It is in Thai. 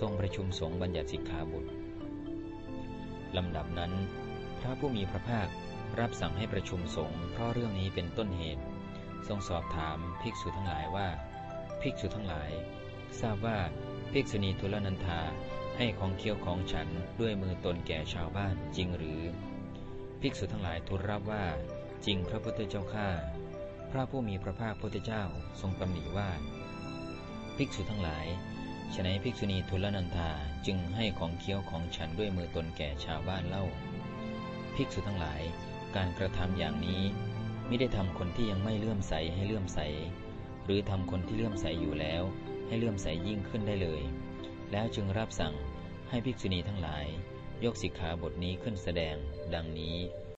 ทรงประชุมสงฆ์บัญญัติสิกขาบทลำดับนั้น พระผู้มีพระภาครับสั่งให้ประชุมสงฆ์เพราะเรื่องนี้เป็นต้นเหตุ ทรงสอบถามภิกษุทั้งหลายว่า ภิกษุทั้งหลาย ทราบว่าภิกษุณีทุลนันธาให้ของเคี้ยวของฉันด้วยมือตนแก่ชาวบ้านจริงหรือ ภิกษุทั้งหลายทูลรับว่า จริงพระพุทธเจ้าข้าพระผู้มีพระภาคพุทธเจ้าทรงตำหนิว่า ภิกษุทั้งหลาย ฉนัยภิกษุณีทุลนันธาจึงให้ของเคี้ยวของฉันด้วยมือตนแก่ชาวบ้านเล่า ภิกษุทั้งหลาย การกระทำอย่างนี้ไม่ได้ทำคนที่ยังไม่เลื่อมใสให้เลื่อมใส หรือทำคนที่เลื่อมใสอยู่แล้ว ให้เลื่อมใสยิ่งขึ้นได้เลย แล้วจึงรับสั่งให้ภิกษุณีทั้งหลาย ยกสิกขาบทนี้ขึ้นแสดง ดังนี้